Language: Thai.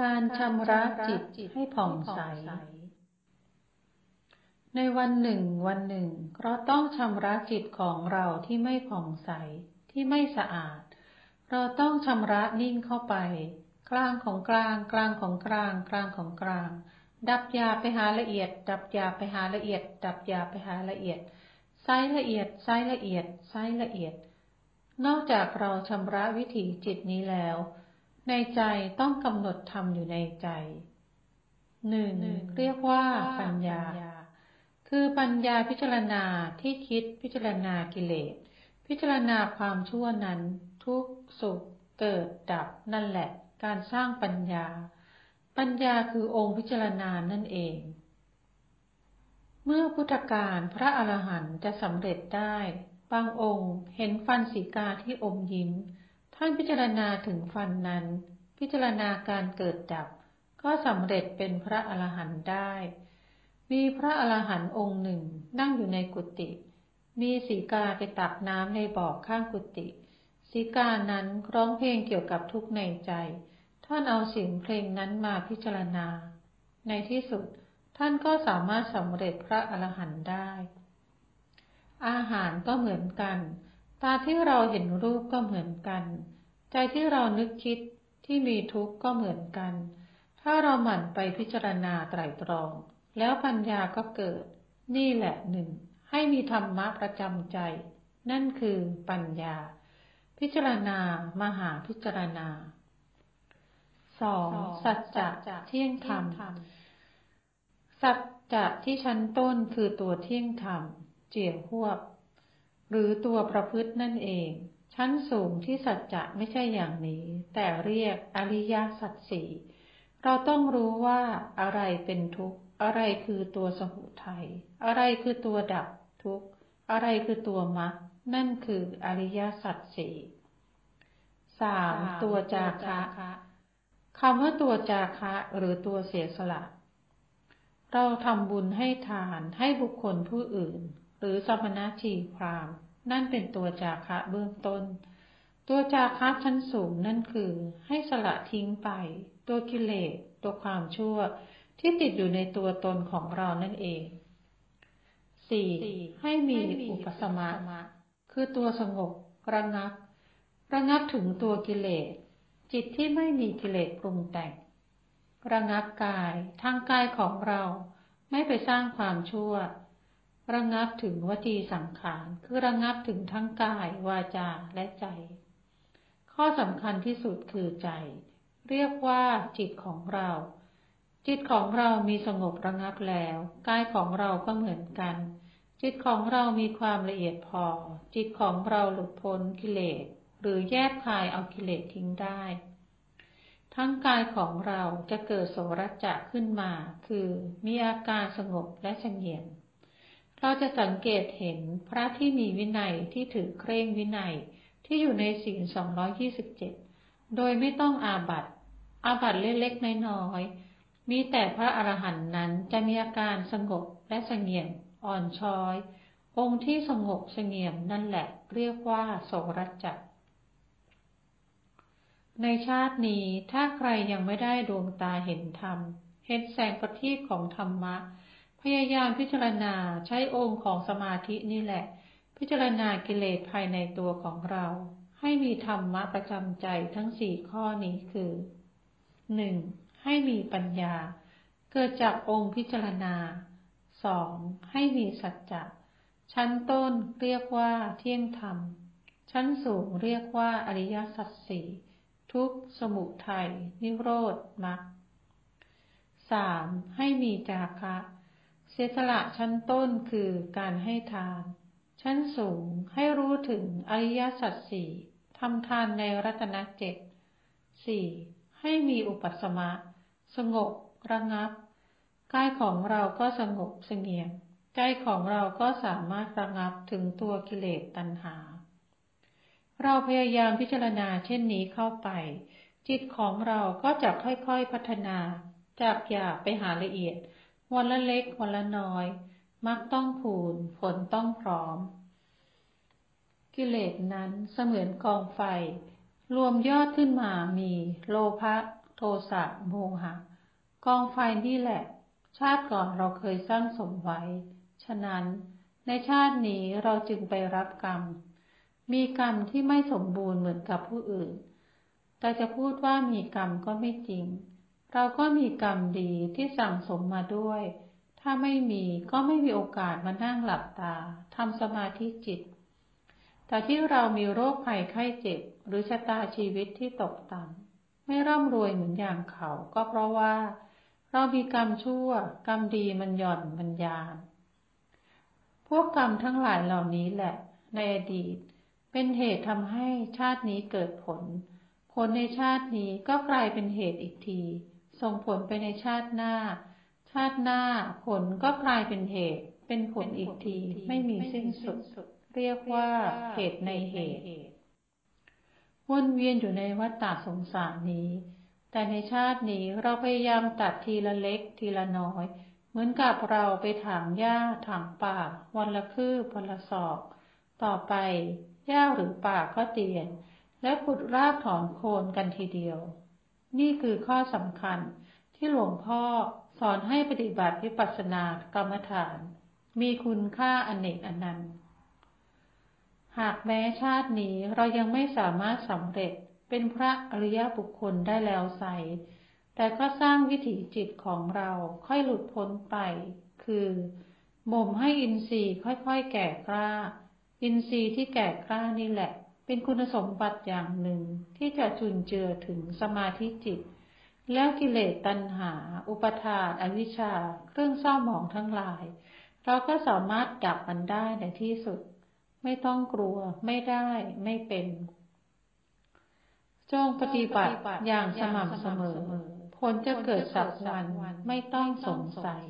การชำระจิตให้ผ่องใส ในวันหนึ่ง วันหนึ่ง เราต้องชำระจิตของเราที่ไม่ผ่องใสที่ไม่สะอาด เราต้องชำระนิ่งเข้าไป กลางของกลาง กลางของกลาง กลางของกลาง ดับยาไปหาละเอียด ดับยาไปหาละเอียด ดับยาไปหาละเอียดไซละเอียดไซละเอียดไซละเอียด นอกจากเราชำระวิถีจิตนี้แล้ว ในใจต้องกำหนดทำอยู่ในใจหนึ่งเรียกว่าปัญญา คือปัญญาพิจารณาที่คิดพิจารณากิเลส พิจารณาความชั่วนั้น ทุกสุขเกิดดับนั่นแหละ การสร้างปัญญา ปัญญาคือองค์พิจารณานั่นเอง เมื่อพุทธการพระอรหันต์จะสำเร็จได้ บางองค์เห็นฟันสีกาที่อมยิ้ม ท่านพิจารณาถึงฟันนั้น พิจารณาการเกิดดับ ก็สำเร็จเป็นพระอรหันต์ได้ มีพระอรหันต์องค์หนึ่งนั่งอยู่ในกุฏิ มีสีกาไปตักน้ำในบ่อข้างกุฏิสีกานั้นร้องเพลงเกี่ยวกับทุกข์ในใจ ท่านเอาเสียงเพลงนั้นมาพิจารณา ในที่สุดท่านก็สามารถสำเร็จพระอรหันต์ได้ อาหารก็เหมือนกัน ตาที่เราเห็นรูปก็เหมือนกัน ใจที่เรานึกคิดที่มีทุกข์ก็เหมือนกัน ถ้าเราหมั่นไปพิจารณาไตรตรอง แล้วปัญญาก็เกิด นี่แหละหนึ่ง ให้มีธรรมะประจำใจ นั่นคือปัญญา พิจารณามหาพิจารณาสองสัจจะเที่ยงธรรม สัจจะที่ชั้นต้นคือตัวเที่ยงธรรม เจียวหวบ หรือตัวประพฤตินั่นเอง ชั้นสูงที่สัจจะไม่ใช่อย่างนี้ แต่เรียกอริยสัจสี่เราต้องรู้ว่าอะไรเป็นทุกข์ อะไรคือตัวสมุทัยอะไรคือตัวดับทุกข์ อะไรคือตัวมรรคนั่นคืออริยสัจสี่สามตัวจาคะคำว่าตัวจาคะหรือตัวเสียสละ เราทำบุญให้ทานให้บุคคลผู้อื่น หรือสมณชีพรามนั่นเป็นตัวจาคะเบื้องต้น ตัวจาคะชั้นสูงนั่นคือ ให้สละทิ้งไป ตัวกิเลสตัวความชั่ว ที่ติดอยู่ในตัวตนของเรานั่นเองสี่ให้มีอุปสมะคือตัวสงบระงับระงับถึงตัวกิเลส จิตที่ไม่มีกิเลสปรุงแต่ง ระงับกายทางกายของเรา ไม่ไปสร้างความชั่ว ระงับถึงวจีสังขาร คือระงับถึงทั้งกาย วาจา และใจ ข้อสำคัญที่สุดคือใจ เรียกว่าจิตของเรา จิตของเรามีสงบระงับแล้ว กายของเราก็เหมือนกัน จิตของเรามีความละเอียดพอ จิตของเราหลุดพ้นกิเลส หรือแยกคายเอากิเลสทิ้งได้ ทั้งกายของเราจะเกิดโสรจจะขึ้นมา คือมีอาการสงบและเฉงี่ยม เราจะสังเกตเห็นพระที่มีวินัยที่ถือเคร่งวินัยที่อยู่ในศีลสองร้อยี่สิบเจ็ดโดยไม่ต้องอาบัต อาบัตเล็กๆ น้อยๆ มีแต่พระอรหันต์นั้นจะมีอาการสงบและสงเงียมอ่อนช้อย องค์ที่สงบสงเงียมนั่นแหละเรียกว่าโสรัจจ์ในชาตินี้ถ้าใครยังไม่ได้ดวงตาเห็นธรรม เห็นแสงประทีปของธรรมะ ยายามพิจารณาใช้องค์ของสมาธินี่แหละ พิจารณากิเลสภายในตัวของเรา ให้มีธรรมะประจำใจทั้งสี่ข้อนี้คือหนึ่งให้มีปัญญา เกิดจากองค์พิจารณาสองให้มีสัจจะชั้นต้นเรียกว่าเที่ยงธรรม ชั้นสูงเรียกว่าอริยสัจสี่ทุกสมุทัยนิโรธมรรคสามให้มีจาคะ เสียสละชั้นต้นคือการให้ทาน ชั้นสูงให้รู้ถึงอริยสัจสี่ทำทานในรัตนเจ็ดสี่ให้มีอุปสมะ สงบระงับกายของเราก็สงบเสงี่ยมใจของเราก็สามารถระงับถึงตัวกิเลสตัณหา เราพยายามพิจารณาเช่นนี้เข้าไป จิตของเราก็จะค่อยๆพัฒนา จากหยาบไปหาละเอียด วันละเล็กวันละน้อย มักต้องผูนผลต้องพร้อม กิเลสนั้นเสมือนกองไฟ รวมยอดขึ้นมามีโลภะโทสะโมหะ กองไฟนี่แหละ ชาติก่อนเราเคยสร้างสมไว้ ฉะนั้นในชาตินี้เราจึงไปรับกรรม มีกรรมที่ไม่สมบูรณ์เหมือนกับผู้อื่น แต่จะพูดว่ามีกรรมก็ไม่จริง เราก็มีกรรมดีที่สั่งสมมาด้วย ถ้าไม่มีก็ไม่มีโอกาสมานั่งหลับตาทำสมาธิจิต แต่ที่เรามีโรคภัยไข้เจ็บ หรือชะตาชีวิตที่ตกต่ำไม่ร่ำรวยเหมือนอย่างเขา ก็เพราะว่า เรามีกรรมชั่ว กรรมดีมันหย่อนมันยาน พวกกรรมทั้งหลายเหล่านี้แหละ ในอดีต เป็นเหตุทำให้ชาตินี้เกิดผล ผลในชาตินี้ก็กลายเป็นเหตุอีกที ส่งผลไปในชาติหน้า ชาติหน้าผลก็กลายเป็นเหตุ เป็นผลอีกที ไม่มีสิ้นสุด เรียกว่าเหตุในเหตุวนเวียนอยู่ในวัฏฏะสงสารนี้ แต่ในชาตินี้เราพยายามตัดทีละเล็กทีละน้อย เหมือนกับเราไปถางหญ้าถางป่า วันละคืบวันละศอก ต่อไปหญ้าหรือป่าก็เตียน และขุดรากถอนโคนกันทีเดียว นี่คือข้อสำคัญที่หลวงพ่อสอนให้ปฏิบัติวิปัสสนากรรมฐาน มีคุณค่าอนเนกอนันต์ หากแม้ชาตินี้เรายังไม่สามารถสำเร็จเป็นพระอริยบุคคลได้แล้วใส แต่ก็สร้างวิถีจิตของเราค่อยหลุดพ้นไป คือบ่มให้อินทรีย์ค่อยๆแก่กล้า อินทรีย์ที่แก่กล้านี่แหละ เป็นคุณสมบัติอย่างหนึ่งที่จะจุนเจือถึงสมาธิจิต แล้วกิเลสตัณหา อุปทาน อวิชชา เครื่องเศร้าหมองทั้งหลาย เราก็สามารถดับมันได้ในที่สุด ไม่ต้องกลัว ไม่ได้ ไม่เป็น จงปฏิบัติอย่างสม่ำเสมอ ผลจะเกิดสักวัน ไม่ต้องสงสัย